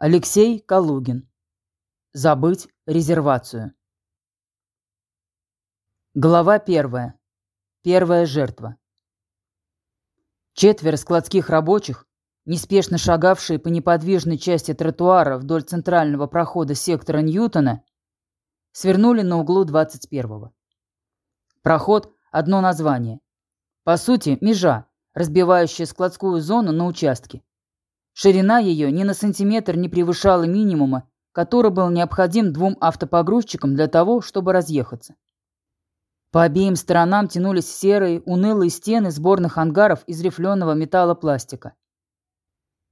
Алексей Калугин. Забыть резервацию. Глава первая. Первая жертва. Четверо складских рабочих, неспешно шагавшие по неподвижной части тротуара вдоль центрального прохода сектора Ньютона, свернули на углу 21-го. Проход – одно название. По сути, межа, разбивающая складскую зону на участке. Ширина ее ни на сантиметр не превышала минимума, который был необходим двум автопогрузчикам для того, чтобы разъехаться. По обеим сторонам тянулись серые, унылые стены сборных ангаров из рифленого металлопластика.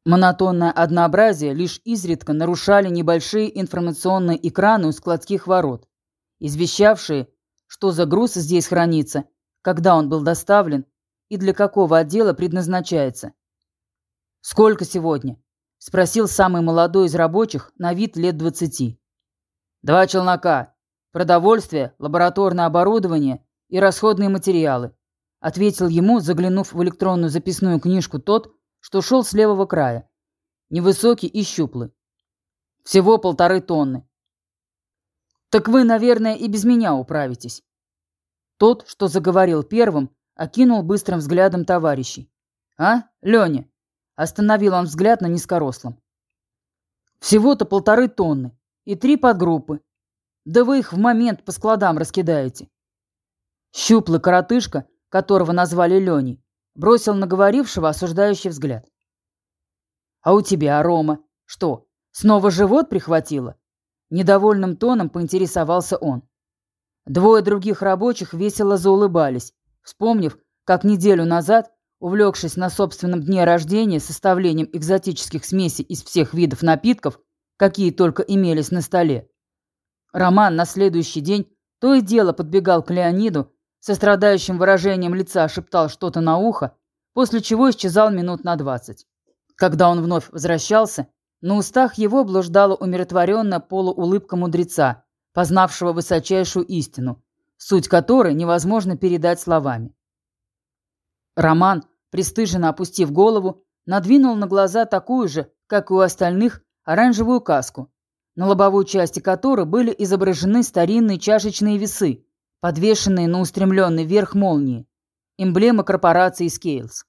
Монотонное однообразие лишь изредка нарушали небольшие информационные экраны у складских ворот, извещавшие, что за груз здесь хранится, когда он был доставлен и для какого отдела предназначается. «Сколько сегодня?» – спросил самый молодой из рабочих, на вид лет двадцати. «Два челнока. Продовольствие, лабораторное оборудование и расходные материалы», – ответил ему, заглянув в электронную записную книжку тот, что шел с левого края. Невысокий и щуплый. Всего полторы тонны. «Так вы, наверное, и без меня управитесь». Тот, что заговорил первым, окинул быстрым взглядом товарищей. «А, Леня, Остановил он взгляд на низкорослом. Всего-то полторы тонны и три подгруппы. Да вы их в момент по складам раскидаете. Щуплый коротышка, которого назвали Леней, бросил на говорившего осуждающий взгляд. «А у тебя, Рома, что, снова живот прихватило?» Недовольным тоном поинтересовался он. Двое других рабочих весело заулыбались, вспомнив, как неделю назад Увлекшись на собственном дне рождения составлением экзотических смесей из всех видов напитков, какие только имелись на столе, Роман на следующий день то и дело подбегал к Леониду, со страдающим выражением лица шептал что-то на ухо, после чего исчезал минут на двадцать. Когда он вновь возвращался, на устах его блуждала умиротворенная полуулыбка мудреца, познавшего высочайшую истину, суть которой невозможно передать словами. Роман, пристыженно опустив голову, надвинул на глаза такую же, как и у остальных, оранжевую каску, на лобовой части которой были изображены старинные чашечные весы, подвешенные на устремленный вверх молнии, эмблема корпорации Scales.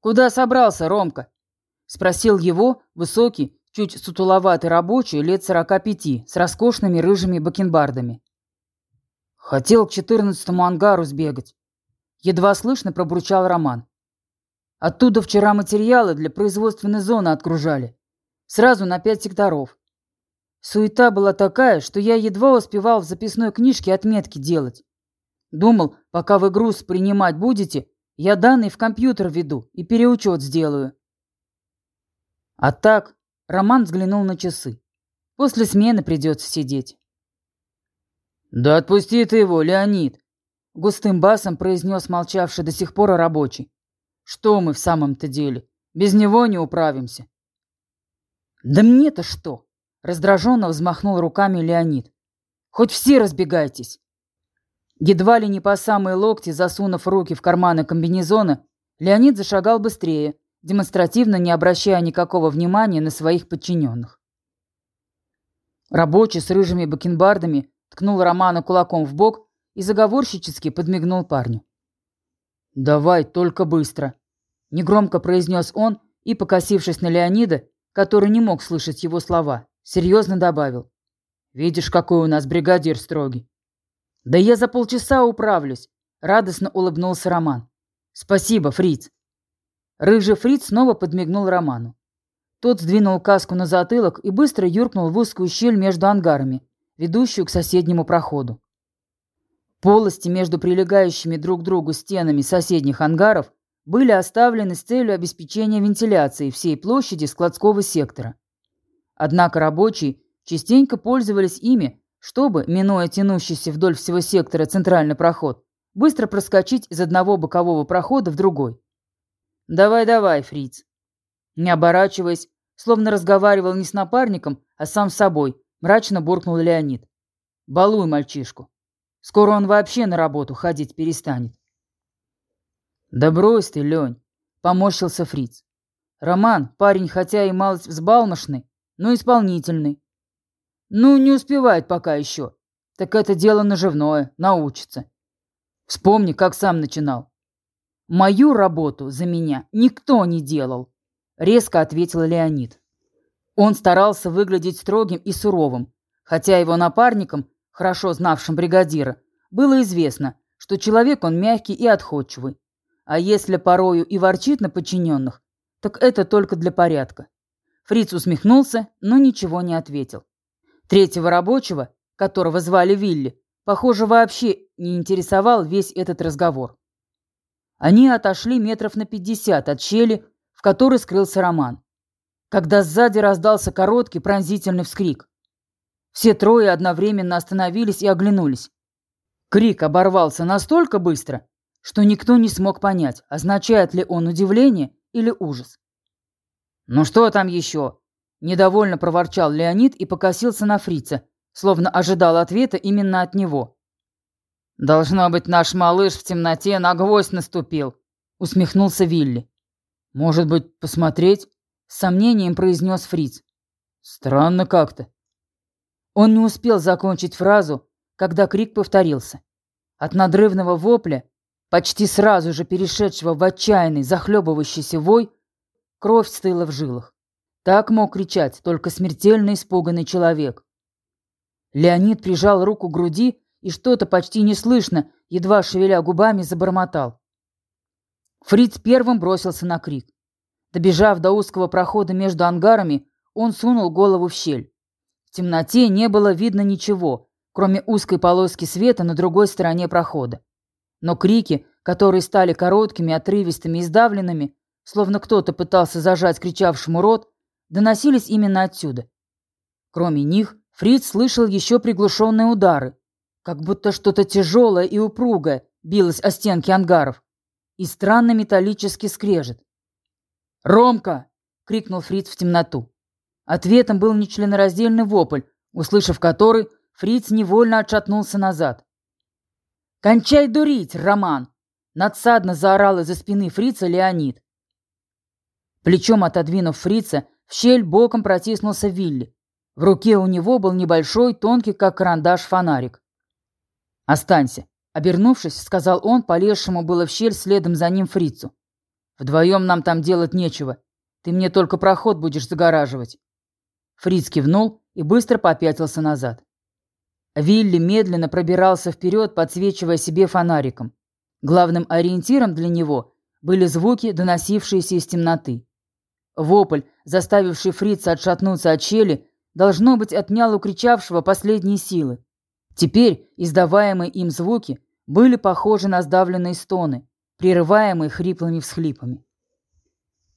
«Куда собрался, Ромка?» – спросил его высокий, чуть сутуловатый рабочий лет сорока пяти с роскошными рыжими бакенбардами. «Хотел к четырнадцатому ангару сбегать. Едва слышно пробурчал Роман. Оттуда вчера материалы для производственной зоны отгружали. Сразу на пять секторов. Суета была такая, что я едва успевал в записной книжке отметки делать. Думал, пока вы груз принимать будете, я данные в компьютер введу и переучет сделаю. А так, Роман взглянул на часы. После смены придется сидеть. «Да отпусти ты его, Леонид!» Густым басом произнес молчавший до сих пор рабочий. Что мы в самом-то деле? Без него не управимся. Да мне-то что? Раздраженно взмахнул руками Леонид. Хоть все разбегайтесь. Едва ли не по самые локти, засунув руки в карманы комбинезона, Леонид зашагал быстрее, демонстративно не обращая никакого внимания на своих подчиненных. Рабочий с рыжими бакенбардами ткнул Романа кулаком в бок и заговорщически подмигнул парню. «Давай, только быстро!» — негромко произнес он и, покосившись на Леонида, который не мог слышать его слова, серьезно добавил. «Видишь, какой у нас бригадир строгий!» «Да я за полчаса управлюсь!» — радостно улыбнулся Роман. «Спасибо, Фриц!» Рыжий Фриц снова подмигнул Роману. Тот сдвинул каску на затылок и быстро юркнул в узкую щель между ангарами, ведущую к соседнему проходу. Полости между прилегающими друг к другу стенами соседних ангаров были оставлены с целью обеспечения вентиляции всей площади складского сектора. Однако рабочие частенько пользовались ими, чтобы, минуя тянущийся вдоль всего сектора центральный проход, быстро проскочить из одного бокового прохода в другой. «Давай-давай, фриц!» Не оборачиваясь, словно разговаривал не с напарником, а сам с собой, мрачно буркнул Леонид. «Балуй мальчишку!» Скоро он вообще на работу ходить перестанет. Да брось ты, Лень, поморщился Фриц. Роман, парень хотя и малость взбалмошный, но исполнительный. Ну, не успевает пока еще. Так это дело наживное, научится. Вспомни, как сам начинал. Мою работу за меня никто не делал, резко ответил Леонид. Он старался выглядеть строгим и суровым, хотя его напарникам, хорошо знавшим бригадира, было известно, что человек он мягкий и отходчивый. А если порою и ворчит на подчиненных, так это только для порядка. Фриц усмехнулся, но ничего не ответил. Третьего рабочего, которого звали Вилли, похоже, вообще не интересовал весь этот разговор. Они отошли метров на пятьдесят от щели, в которой скрылся Роман. Когда сзади раздался короткий пронзительный вскрик. Все трое одновременно остановились и оглянулись. Крик оборвался настолько быстро, что никто не смог понять, означает ли он удивление или ужас. «Ну что там еще?» – недовольно проворчал Леонид и покосился на фрица, словно ожидал ответа именно от него. «Должно быть, наш малыш в темноте на гвоздь наступил», – усмехнулся Вилли. «Может быть, посмотреть?» – с сомнением произнес фриц. «Странно как-то». Он не успел закончить фразу, когда крик повторился. От надрывного вопля, почти сразу же перешедшего в отчаянный, захлебывающийся вой, кровь стыла в жилах. Так мог кричать только смертельно испуганный человек. Леонид прижал руку к груди и что-то почти неслышно, едва шевеля губами, забормотал. Фриц первым бросился на крик. Добежав до узкого прохода между ангарами, он сунул голову в щель. В темноте не было видно ничего, кроме узкой полоски света на другой стороне прохода. Но крики, которые стали короткими, отрывистыми и сдавленными, словно кто-то пытался зажать кричавшему рот, доносились именно отсюда. Кроме них, Фриц слышал еще приглушенные удары, как будто что-то тяжелое и упругое билось о стенки ангаров, и странный металлический скрежет. «Ромка!» — крикнул Фриц в темноту. Ответом был нечленораздельный вопль, услышав который, Фриц невольно отшатнулся назад. «Кончай дурить, Роман!» Надсадно заорал из-за спины Фрица Леонид. Плечом отодвинув Фрица, в щель боком протиснулся Вилли. В руке у него был небольшой, тонкий, как карандаш, фонарик. «Останься», — обернувшись, сказал он, полезшему было в щель следом за ним Фрицу. «Вдвоем нам там делать нечего. Ты мне только проход будешь загораживать». Фриц кивнул и быстро попятился назад. Вилли медленно пробирался вперед, подсвечивая себе фонариком. Главным ориентиром для него были звуки, доносившиеся из темноты. Вопль, заставивший фрица отшатнуться от щели, должно быть, отнял у кричавшего последние силы. Теперь издаваемые им звуки были похожи на сдавленные стоны, прерываемые хриплыми всхлипами.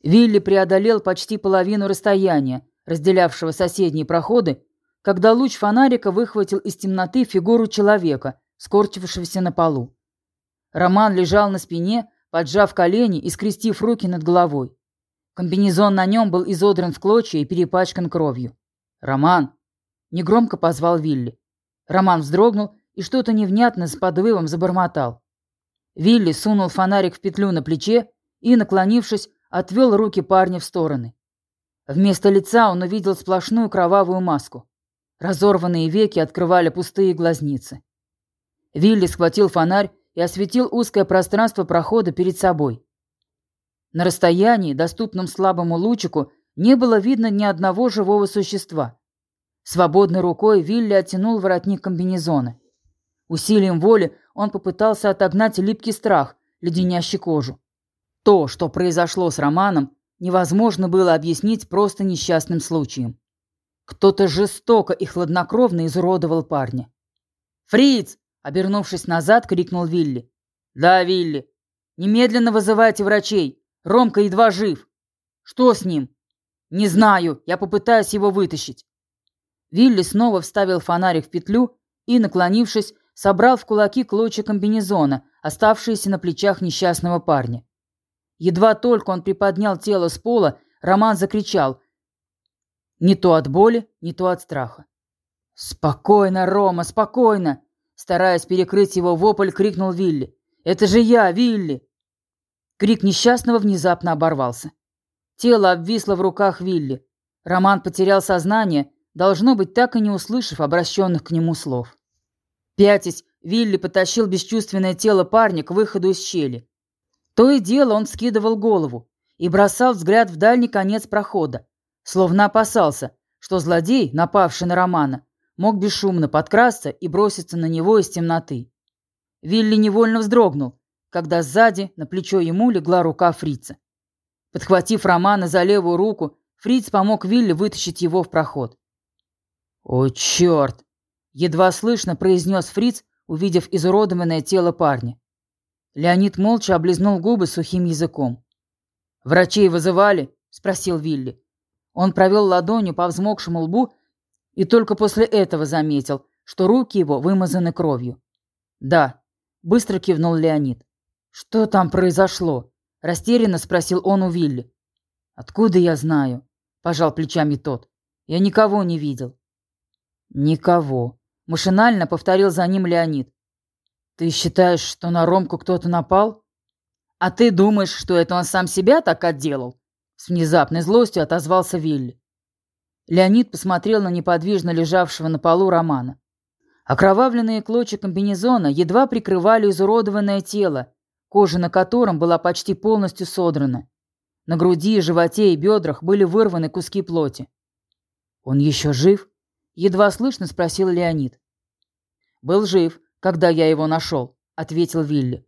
Вилли преодолел почти половину расстояния, разделявшего соседние проходы, когда луч фонарика выхватил из темноты фигуру человека, скорчившегося на полу. Роман лежал на спине, поджав колени и скрестив руки над головой. Комбинезон на нем был изодран в клочья и перепачкан кровью. «Роман!» — негромко позвал Вилли. Роман вздрогнул и что-то невнятно с подвывом забормотал. Вилли сунул фонарик в петлю на плече и, наклонившись, отвел руки парня в стороны. Вместо лица он увидел сплошную кровавую маску. Разорванные веки открывали пустые глазницы. Вилли схватил фонарь и осветил узкое пространство прохода перед собой. На расстоянии, доступном слабому лучику, не было видно ни одного живого существа. Свободной рукой Вилли оттянул воротник комбинезона. Усилием воли он попытался отогнать липкий страх, леденящий кожу. То, что произошло с Романом, невозможно было объяснить просто несчастным случаем. Кто-то жестоко и хладнокровно изуродовал парня. «Фриц!» — обернувшись назад, крикнул Вилли. «Да, Вилли. Немедленно вызывайте врачей. Ромка едва жив. Что с ним?» «Не знаю. Я попытаюсь его вытащить». Вилли снова вставил фонарик в петлю и, наклонившись, собрал в кулаки клочья комбинезона, оставшиеся на плечах несчастного парня. Едва только он приподнял тело с пола, Роман закричал не то от боли, не то от страха. «Спокойно, Рома, спокойно!» Стараясь перекрыть его вопль, крикнул Вилли. «Это же я, Вилли!» Крик несчастного внезапно оборвался. Тело обвисло в руках Вилли. Роман потерял сознание, должно быть, так и не услышав обращенных к нему слов. Пятясь, Вилли потащил бесчувственное тело парня к выходу из щели. То и дело он скидывал голову и бросал взгляд в дальний конец прохода, словно опасался, что злодей, напавший на Романа, мог бесшумно подкрасться и броситься на него из темноты. Вилли невольно вздрогнул, когда сзади на плечо ему легла рука фрица. Подхватив Романа за левую руку, фриц помог Вилли вытащить его в проход. «О, черт!» — едва слышно произнес фриц, увидев изуродованное тело парня. Леонид молча облизнул губы сухим языком. «Врачей вызывали?» — спросил Вилли. Он провел ладонью по взмокшему лбу и только после этого заметил, что руки его вымазаны кровью. «Да», — быстро кивнул Леонид. «Что там произошло?» — растерянно спросил он у Вилли. «Откуда я знаю?» — пожал плечами тот. «Я никого не видел». «Никого», Машинально повторил за ним Леонид. «Ты считаешь, что на Ромку кто-то напал?» «А ты думаешь, что это он сам себя так отделал?» С внезапной злостью отозвался Вилли. Леонид посмотрел на неподвижно лежавшего на полу Романа. Окровавленные клочья комбинезона едва прикрывали изуродованное тело, кожа на котором была почти полностью содрана. На груди, животе и бедрах были вырваны куски плоти. «Он еще жив?» Едва слышно спросил Леонид. «Был жив, когда я его нашел», — ответил Вилли.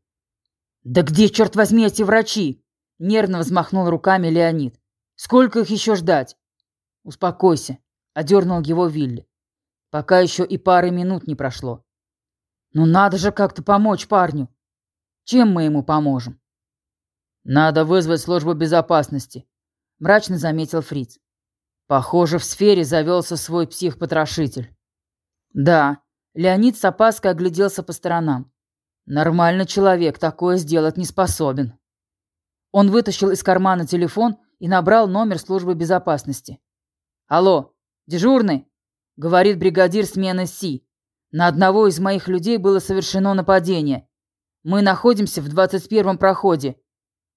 «Да где, черт возьми, эти врачи?» — нервно взмахнул руками Леонид. «Сколько их еще ждать?» «Успокойся», — одернул его Вилли. «Пока еще и пары минут не прошло». «Ну надо же как-то помочь парню. Чем мы ему поможем?» «Надо вызвать службу безопасности», — мрачно заметил Фриц. Похоже, в сфере завелся свой псих-потрошитель. Да, Леонид с опаской огляделся по сторонам. Нормальный человек такое сделать не способен. Он вытащил из кармана телефон и набрал номер службы безопасности. «Алло, дежурный?» — говорит бригадир смены Си. «На одного из моих людей было совершено нападение. Мы находимся в двадцать первом проходе».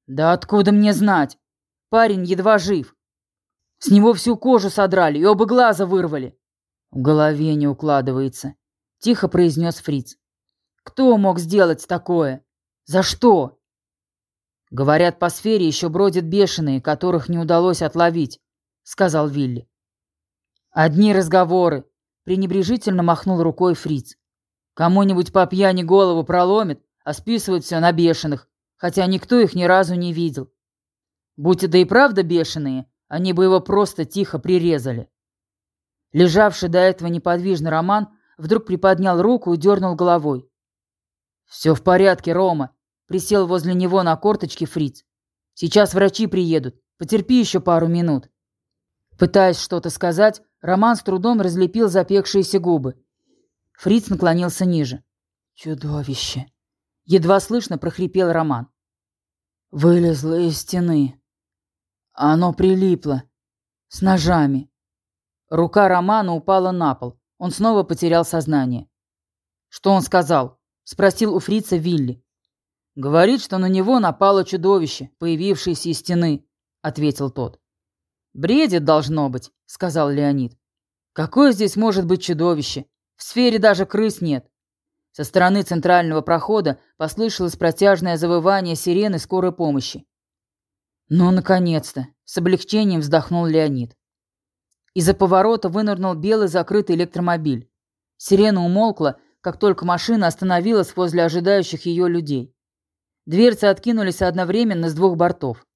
«Да откуда мне знать? Парень едва жив. С него всю кожу содрали и оба глаза вырвали. В голове не укладывается, тихо произнес Фриц. Кто мог сделать такое? За что? Говорят, по сфере еще бродят бешеные, которых не удалось отловить, сказал Вилли. Одни разговоры, пренебрежительно махнул рукой Фриц. Кому-нибудь по пьяни голову проломит, а списывают все на бешеных, хотя никто их ни разу не видел. Будь это и правда бешеные, они бы его просто тихо прирезали. Лежавший до этого неподвижно Роман вдруг приподнял руку и дернул головой. «Все в порядке, Рома», — присел возле него на корточки Фриц. «Сейчас врачи приедут. Потерпи еще пару минут». Пытаясь что-то сказать, Роман с трудом разлепил запекшиеся губы. Фриц наклонился ниже. «Чудовище!» Едва слышно прохрипел Роман. «Вылезло из стены. Оно прилипло. С ножами. Рука Романа упала на пол. Он снова потерял сознание. «Что он сказал?» — спросил у фрица Вилли. «Говорит, что на него напало чудовище, появившееся из стены», — ответил тот. «Бредит, должно быть», — сказал Леонид. «Какое здесь может быть чудовище? В сфере даже крыс нет». Со стороны центрального прохода послышалось протяжное завывание сирены скорой помощи. «Ну, наконец-то!» — с облегчением вздохнул Леонид. Из-за поворота вынырнул белый закрытый электромобиль. Сирена умолкла, как только машина остановилась возле ожидающих ее людей. Дверцы откинулись одновременно с двух бортов.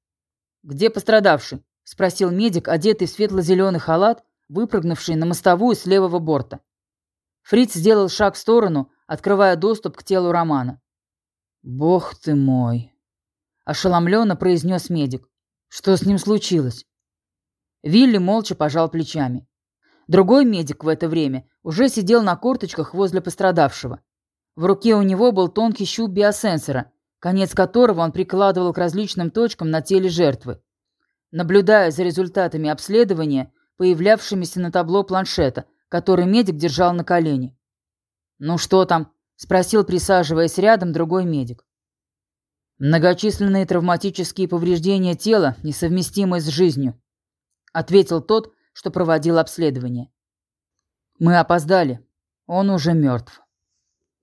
«Где пострадавший?» — спросил медик, одетый в светло-зеленый халат, выпрыгнувший на мостовую с левого борта. Фриц сделал шаг в сторону, открывая доступ к телу Романа. «Бог ты мой!» ошеломленно произнес медик. Что с ним случилось? Вилли молча пожал плечами. Другой медик в это время уже сидел на корточках возле пострадавшего. В руке у него был тонкий щуп биосенсора, конец которого он прикладывал к различным точкам на теле жертвы. Наблюдая за результатами обследования, появлявшимися на табло планшета, который медик держал на колене. «Ну что там?» – спросил, присаживаясь рядом, другой медик. Многочисленные травматические повреждения тела, несовместимые с жизнью, ответил тот, что проводил обследование. Мы опоздали. Он уже мертв.